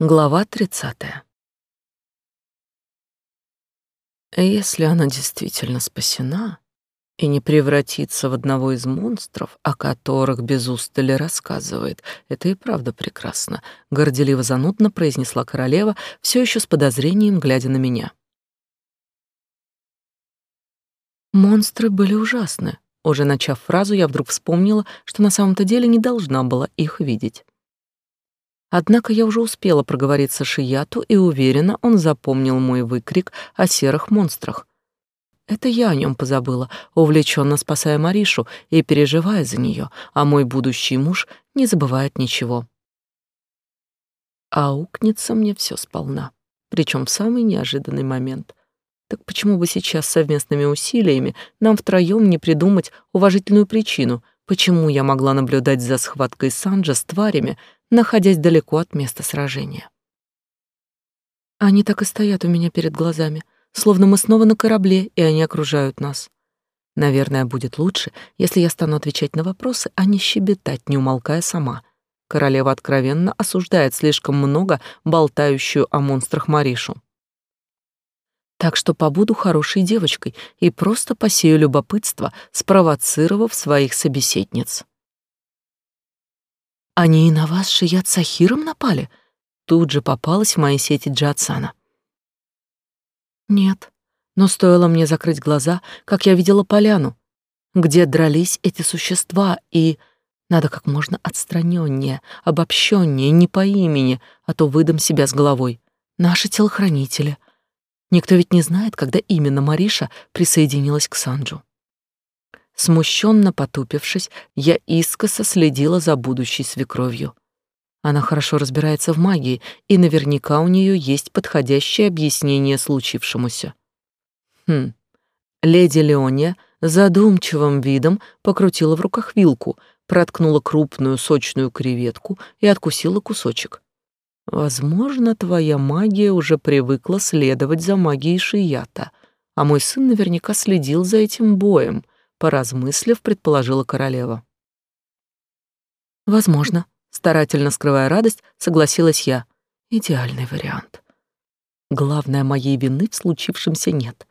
Глава 30. Если она действительно спасена и не превратится в одного из монстров, о которых без устали рассказывает, это и правда прекрасно, горделиво занудно произнесла королева, все еще с подозрением глядя на меня. Монстры были ужасны. Уже начав фразу, я вдруг вспомнила, что на самом-то деле не должна была их видеть. Однако я уже успела проговориться Шияту, и уверена, он запомнил мой выкрик о серых монстрах. Это я о нем позабыла, увлеченно спасая Маришу и переживая за нее, а мой будущий муж не забывает ничего. А укнется мне все сполна, причем в самый неожиданный момент. Так почему бы сейчас совместными усилиями нам втроем не придумать уважительную причину, почему я могла наблюдать за схваткой Санджа с тварями, находясь далеко от места сражения. Они так и стоят у меня перед глазами, словно мы снова на корабле, и они окружают нас. Наверное, будет лучше, если я стану отвечать на вопросы, а не щебетать, не умолкая сама. Королева откровенно осуждает слишком много болтающую о монстрах Маришу. Так что побуду хорошей девочкой и просто посею любопытство, спровоцировав своих собеседниц. Они и на вас, Шият Сахиром, напали? Тут же попалась в мои сети Джатсана. Нет, но стоило мне закрыть глаза, как я видела поляну, где дрались эти существа, и надо как можно отстраненнее, обобщеннее, не по имени, а то выдам себя с головой. Наши телохранители. Никто ведь не знает, когда именно Мариша присоединилась к Санджу. Смущенно потупившись, я искоса следила за будущей свекровью. Она хорошо разбирается в магии, и наверняка у нее есть подходящее объяснение случившемуся. Хм. Леди Леония задумчивым видом покрутила в руках вилку, проткнула крупную сочную креветку и откусила кусочек. Возможно, твоя магия уже привыкла следовать за магией Шията, а мой сын наверняка следил за этим боем — поразмыслив, предположила королева. Возможно, старательно скрывая радость, согласилась я. Идеальный вариант. Главное, моей вины в случившемся нет.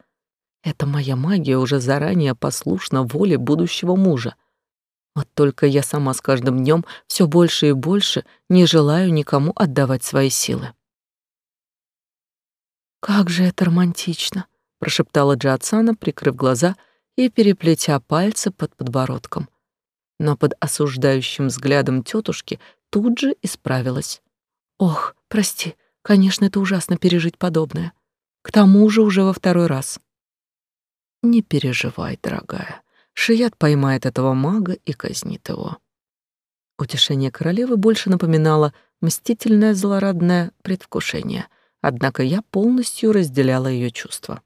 Эта моя магия уже заранее послушна воле будущего мужа. Вот только я сама с каждым днем все больше и больше не желаю никому отдавать свои силы. «Как же это романтично!» — прошептала Джиатсана, прикрыв глаза и переплетя пальцы под подбородком. Но под осуждающим взглядом тетушки тут же исправилась. «Ох, прости, конечно, это ужасно пережить подобное. К тому же уже во второй раз». «Не переживай, дорогая. Шият поймает этого мага и казнит его». Утешение королевы больше напоминало мстительное злорадное предвкушение, однако я полностью разделяла ее чувства.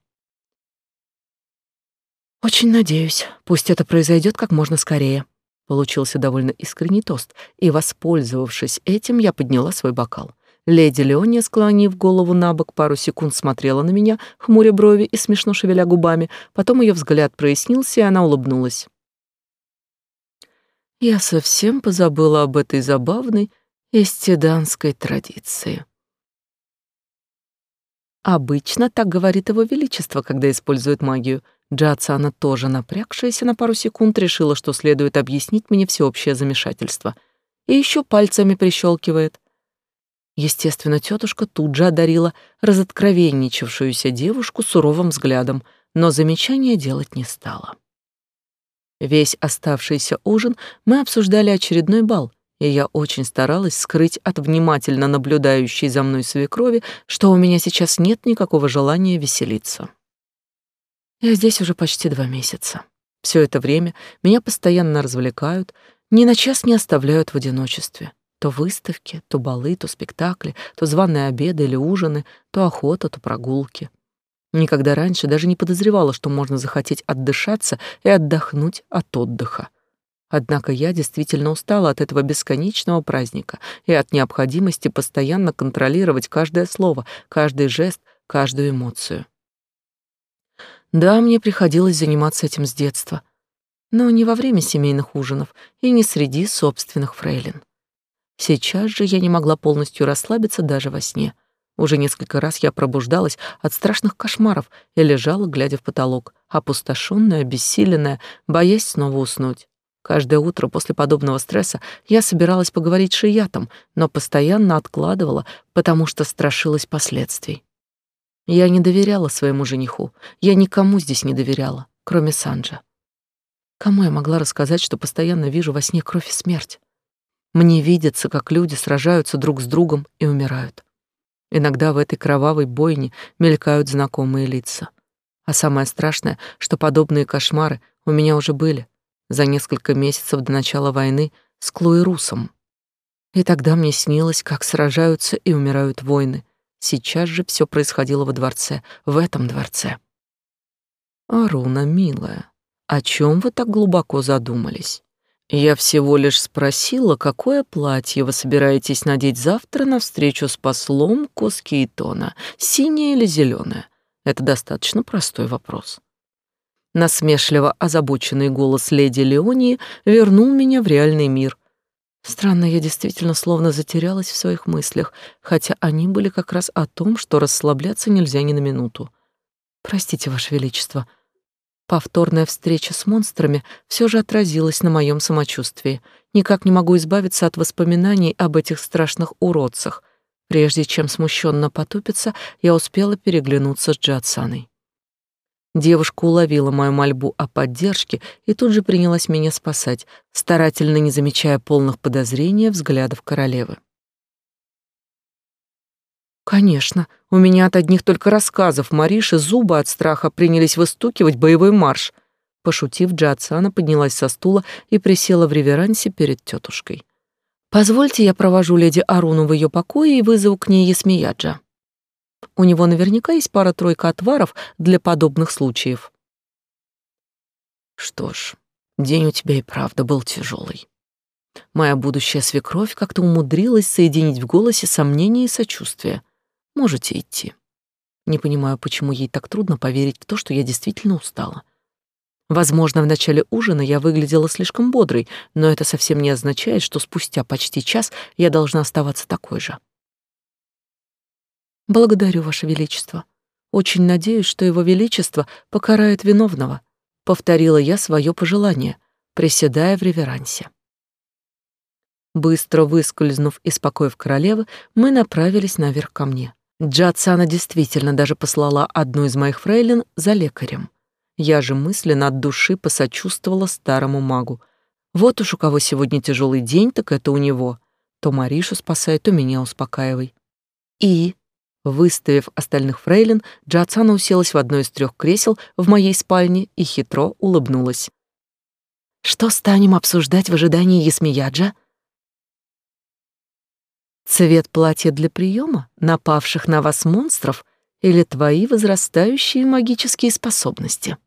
Очень надеюсь, пусть это произойдет как можно скорее. Получился довольно искренний тост, и, воспользовавшись этим, я подняла свой бокал. Леди Леония, склонив голову на бок, пару секунд смотрела на меня, хмуря брови и смешно шевеля губами. Потом ее взгляд прояснился, и она улыбнулась. Я совсем позабыла об этой забавной эстеданской традиции. Обычно так говорит его величество, когда использует магию — Джиатсана, тоже напрягшаяся на пару секунд, решила, что следует объяснить мне всеобщее замешательство. И еще пальцами прищелкивает. Естественно, тетушка тут же одарила разоткровенничавшуюся девушку суровым взглядом, но замечания делать не стала. Весь оставшийся ужин мы обсуждали очередной бал, и я очень старалась скрыть от внимательно наблюдающей за мной свекрови, что у меня сейчас нет никакого желания веселиться. Я здесь уже почти два месяца. Все это время меня постоянно развлекают, ни на час не оставляют в одиночестве. То выставки, то балы, то спектакли, то званые обеды или ужины, то охота, то прогулки. Никогда раньше даже не подозревала, что можно захотеть отдышаться и отдохнуть от отдыха. Однако я действительно устала от этого бесконечного праздника и от необходимости постоянно контролировать каждое слово, каждый жест, каждую эмоцию. Да, мне приходилось заниматься этим с детства, но не во время семейных ужинов и не среди собственных фрейлин. Сейчас же я не могла полностью расслабиться даже во сне. Уже несколько раз я пробуждалась от страшных кошмаров и лежала, глядя в потолок, опустошенная, обессиленная, боясь снова уснуть. Каждое утро после подобного стресса я собиралась поговорить с Шиятом, но постоянно откладывала, потому что страшилась последствий. Я не доверяла своему жениху, я никому здесь не доверяла, кроме Санджа. Кому я могла рассказать, что постоянно вижу во сне кровь и смерть? Мне видится, как люди сражаются друг с другом и умирают. Иногда в этой кровавой бойне мелькают знакомые лица. А самое страшное, что подобные кошмары у меня уже были за несколько месяцев до начала войны с Клуэрусом. И тогда мне снилось, как сражаются и умирают воины. Сейчас же все происходило во дворце, в этом дворце. Аруна, милая, о чем вы так глубоко задумались? Я всего лишь спросила, какое платье вы собираетесь надеть завтра на встречу с послом Коскиитона, синее или зеленое? Это достаточно простой вопрос. Насмешливо озабоченный голос леди Леонии вернул меня в реальный мир. Странно, я действительно словно затерялась в своих мыслях, хотя они были как раз о том, что расслабляться нельзя ни на минуту. Простите, Ваше Величество. Повторная встреча с монстрами все же отразилась на моем самочувствии. Никак не могу избавиться от воспоминаний об этих страшных уродцах. Прежде чем смущенно потупиться, я успела переглянуться с Джатсаной. Девушка уловила мою мольбу о поддержке и тут же принялась меня спасать, старательно не замечая полных подозрений взглядов королевы. Конечно, у меня от одних только рассказов Мариши зубы от страха принялись выстукивать боевой марш. Пошутив, Джатсана поднялась со стула и присела в реверансе перед тетушкой. «Позвольте, я провожу леди Аруну в ее покое и вызову к ней Ясмияджа». У него наверняка есть пара-тройка отваров для подобных случаев. Что ж, день у тебя и правда был тяжелый. Моя будущая свекровь как-то умудрилась соединить в голосе сомнение и сочувствие. Можете идти. Не понимаю, почему ей так трудно поверить в то, что я действительно устала. Возможно, в начале ужина я выглядела слишком бодрой, но это совсем не означает, что спустя почти час я должна оставаться такой же. Благодарю, Ваше Величество. Очень надеюсь, что Его Величество покарает виновного, повторила я свое пожелание, приседая в реверансе. Быстро выскользнув из покоев королевы, мы направились наверх ко мне. Джатсана действительно даже послала одну из моих фрейлин за лекарем. Я же мысленно от души посочувствовала старому магу. Вот уж у кого сегодня тяжелый день, так это у него. То Маришу спасай, то меня успокаивай. И Выставив остальных фрейлин, Джацана уселась в одно из трех кресел в моей спальне и хитро улыбнулась. «Что станем обсуждать в ожидании Ясмияджа?» «Цвет платья для приема, напавших на вас монстров или твои возрастающие магические способности?»